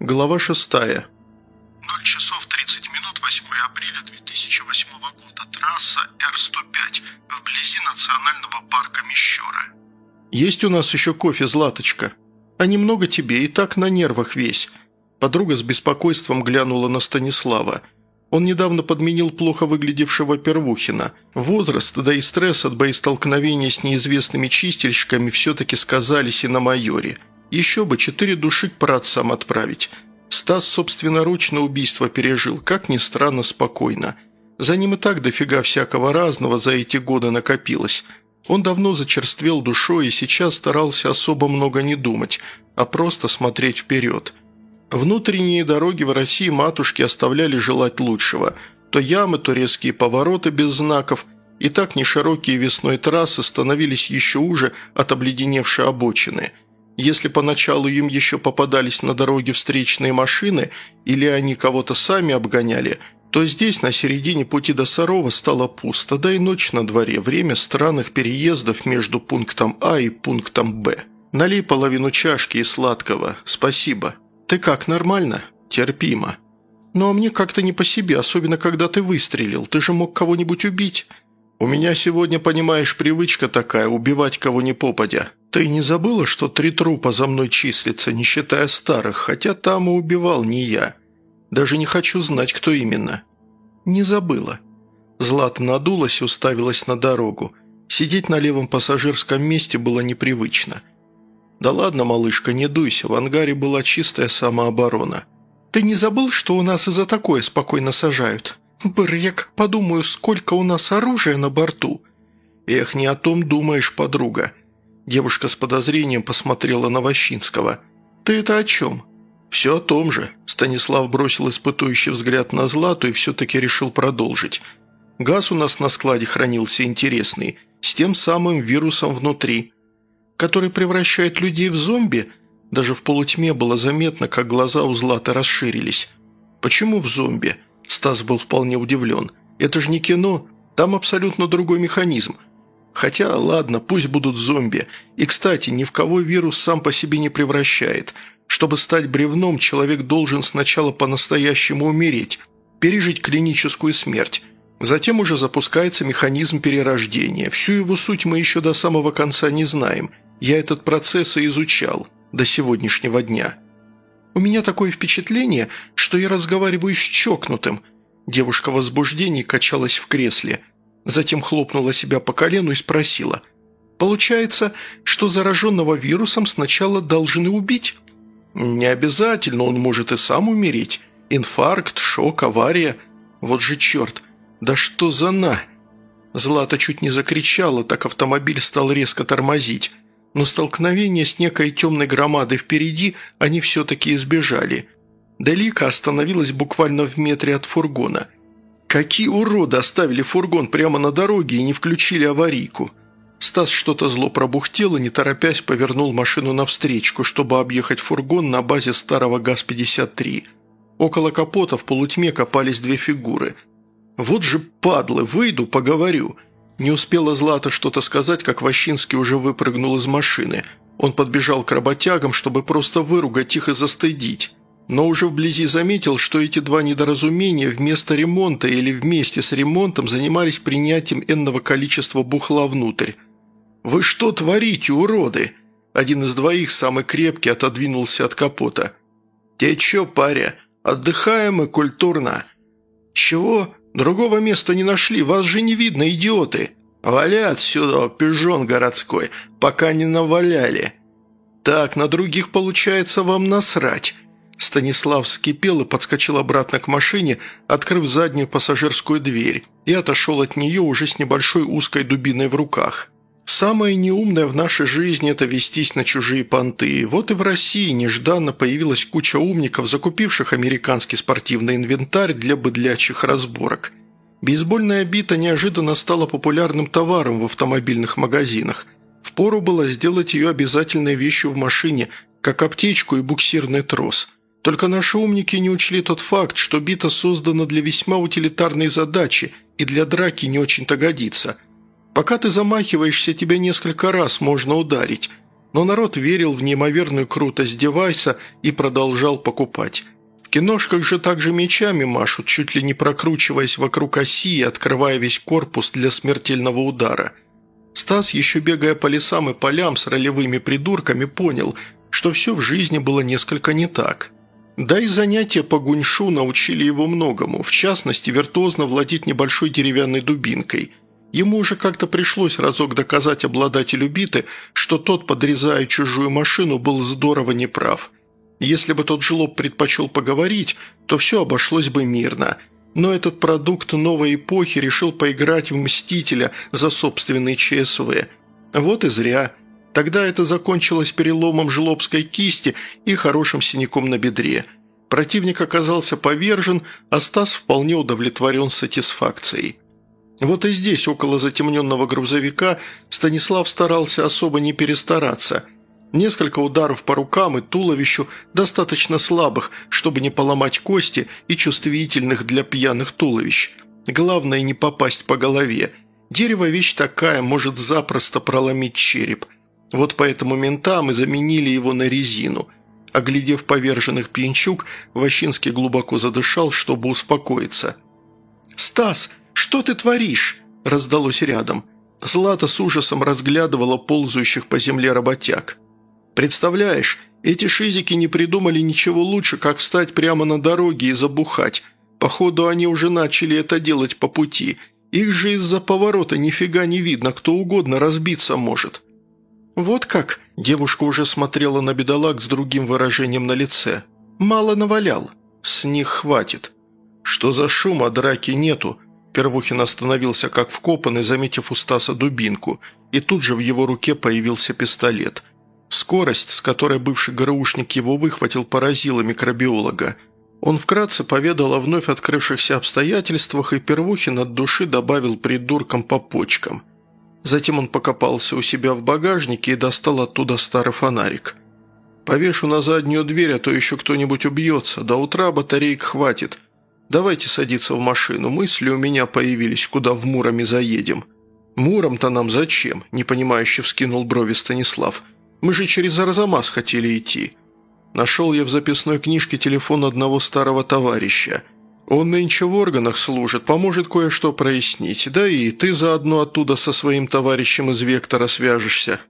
Глава шестая. 0 часов 30 минут 8 апреля 2008 года. Трасса Р-105 вблизи национального парка Мещера. «Есть у нас еще кофе, Златочка? А немного тебе, и так на нервах весь». Подруга с беспокойством глянула на Станислава. Он недавно подменил плохо выглядевшего Первухина. Возраст, да и стресс от боестолкновения с неизвестными чистильщиками все-таки сказались и на майоре – еще бы четыре души к праотцам отправить. Стас собственноручно убийство пережил, как ни странно, спокойно. За ним и так дофига всякого разного за эти годы накопилось. Он давно зачерствел душой и сейчас старался особо много не думать, а просто смотреть вперед. Внутренние дороги в России матушки оставляли желать лучшего. То ямы, то резкие повороты без знаков, и так неширокие весной трассы становились еще уже от обледеневшей обочины – если поначалу им еще попадались на дороге встречные машины или они кого-то сами обгоняли, то здесь, на середине пути до Сарова, стало пусто, да и ночь на дворе, время странных переездов между пунктом А и пунктом Б. Налей половину чашки и сладкого. Спасибо. Ты как, нормально? Терпимо. Ну а мне как-то не по себе, особенно когда ты выстрелил. Ты же мог кого-нибудь убить. У меня сегодня, понимаешь, привычка такая – убивать кого ни попадя. «Ты не забыла, что три трупа за мной числятся, не считая старых, хотя там и убивал не я? Даже не хочу знать, кто именно». «Не забыла». Злата надулась и уставилась на дорогу. Сидеть на левом пассажирском месте было непривычно. «Да ладно, малышка, не дуйся, в ангаре была чистая самооборона». «Ты не забыл, что у нас и за такое спокойно сажают? Бр, я как подумаю, сколько у нас оружия на борту». «Эх, не о том думаешь, подруга». Девушка с подозрением посмотрела на Ващинского. «Ты это о чем?» «Все о том же». Станислав бросил испытующий взгляд на Злату и все-таки решил продолжить. «Газ у нас на складе хранился интересный, с тем самым вирусом внутри, который превращает людей в зомби?» Даже в полутьме было заметно, как глаза у Златы расширились. «Почему в зомби?» Стас был вполне удивлен. «Это же не кино, там абсолютно другой механизм. Хотя, ладно, пусть будут зомби. И, кстати, ни в кого вирус сам по себе не превращает. Чтобы стать бревном, человек должен сначала по-настоящему умереть, пережить клиническую смерть. Затем уже запускается механизм перерождения. Всю его суть мы еще до самого конца не знаем. Я этот процесс и изучал. До сегодняшнего дня. У меня такое впечатление, что я разговариваю с чокнутым. Девушка в возбуждении качалась в кресле – Затем хлопнула себя по колену и спросила. «Получается, что зараженного вирусом сначала должны убить?» «Не обязательно, он может и сам умереть. Инфаркт, шок, авария. Вот же черт! Да что за на!» Злата чуть не закричала, так автомобиль стал резко тормозить. Но столкновение с некой темной громадой впереди они все-таки избежали. Делика остановилась буквально в метре от фургона – Какие уроды оставили фургон прямо на дороге и не включили аварийку? Стас что-то зло пробухтел и, не торопясь, повернул машину навстречку, чтобы объехать фургон на базе старого ГАЗ-53. Около капота в полутьме копались две фигуры. «Вот же падлы, выйду, поговорю». Не успела Злата что-то сказать, как Ващинский уже выпрыгнул из машины. Он подбежал к работягам, чтобы просто выругать их и застыдить но уже вблизи заметил, что эти два недоразумения вместо ремонта или вместе с ремонтом занимались принятием энного количества бухла внутрь. «Вы что творите, уроды?» Один из двоих, самый крепкий, отодвинулся от капота. «Те чё, паря, отдыхаем и культурно». «Чего? Другого места не нашли, вас же не видно, идиоты!» «Вали отсюда, пижон городской, пока не наваляли». «Так, на других, получается, вам насрать». Станислав вскипел и подскочил обратно к машине, открыв заднюю пассажирскую дверь, и отошел от нее уже с небольшой узкой дубиной в руках. Самое неумное в нашей жизни – это вестись на чужие понты. Вот и в России нежданно появилась куча умников, закупивших американский спортивный инвентарь для быдлячих разборок. Бейсбольная бита неожиданно стала популярным товаром в автомобильных магазинах. Впору было сделать ее обязательной вещью в машине, как аптечку и буксирный трос – только наши умники не учли тот факт, что бита создана для весьма утилитарной задачи и для драки не очень-то годится. Пока ты замахиваешься, тебя несколько раз можно ударить. Но народ верил в неимоверную крутость девайса и продолжал покупать. В киношках же также мечами машут, чуть ли не прокручиваясь вокруг оси и открывая весь корпус для смертельного удара. Стас, еще бегая по лесам и полям с ролевыми придурками, понял, что все в жизни было несколько не так. Да и занятия по гуньшу научили его многому, в частности, виртуозно владеть небольшой деревянной дубинкой – Ему уже как-то пришлось разок доказать обладателю биты, что тот, подрезая чужую машину, был здорово неправ. Если бы тот жлоб предпочел поговорить, то все обошлось бы мирно. Но этот продукт новой эпохи решил поиграть в «Мстителя» за собственный ЧСВ. Вот и зря. Тогда это закончилось переломом жлобской кисти и хорошим синяком на бедре. Противник оказался повержен, а Стас вполне удовлетворен сатисфакцией. Вот и здесь, около затемненного грузовика, Станислав старался особо не перестараться. Несколько ударов по рукам и туловищу, достаточно слабых, чтобы не поломать кости и чувствительных для пьяных туловищ. Главное не попасть по голове. Дерево вещь такая, может запросто проломить череп. Вот поэтому ментам и заменили его на резину. Оглядев поверженных пьянчук, Ващинский глубоко задышал, чтобы успокоиться. «Стас!» «Что ты творишь?» – раздалось рядом. Злата с ужасом разглядывала ползающих по земле работяг. «Представляешь, эти шизики не придумали ничего лучше, как встать прямо на дороге и забухать. Походу, они уже начали это делать по пути. Их же из-за поворота нифига не видно, кто угодно разбиться может». «Вот как?» – девушка уже смотрела на бедолаг с другим выражением на лице. «Мало навалял. С них хватит». «Что за шум, а драки нету?» Первухин остановился как вкопанный, заметив у Стаса дубинку, и тут же в его руке появился пистолет. Скорость, с которой бывший ГРУшник его выхватил, поразила микробиолога. Он вкратце поведал о вновь открывшихся обстоятельствах, и Первухин от души добавил придуркам по почкам. Затем он покопался у себя в багажнике и достал оттуда старый фонарик. «Повешу на заднюю дверь, а то еще кто-нибудь убьется. До утра батареек хватит», Давайте садиться в машину. Мысли у меня появились, куда в Муроме заедем». «Муром-то нам зачем?» – непонимающе вскинул брови Станислав. «Мы же через Арзамас хотели идти». Нашел я в записной книжке телефон одного старого товарища. Он нынче в органах служит, поможет кое-что прояснить. Да и ты заодно оттуда со своим товарищем из Вектора свяжешься.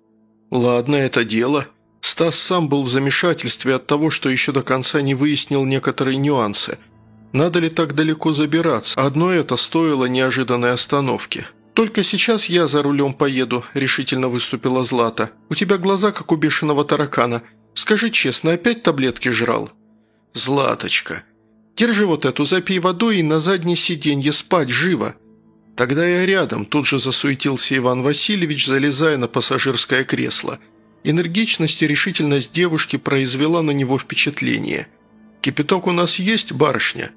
Ладно, это дело. Стас сам был в замешательстве от того, что еще до конца не выяснил некоторые нюансы – надо ли так далеко забираться? Одно это стоило неожиданной остановки. «Только сейчас я за рулем поеду», – решительно выступила Злата. «У тебя глаза, как у бешеного таракана. Скажи честно, опять таблетки жрал?» «Златочка, держи вот эту, запей водой и на заднее сиденье спать, живо!» Тогда я рядом, тут же засуетился Иван Васильевич, залезая на пассажирское кресло. Энергичность и решительность девушки произвела на него впечатление. «Кипяток у нас есть, барышня?»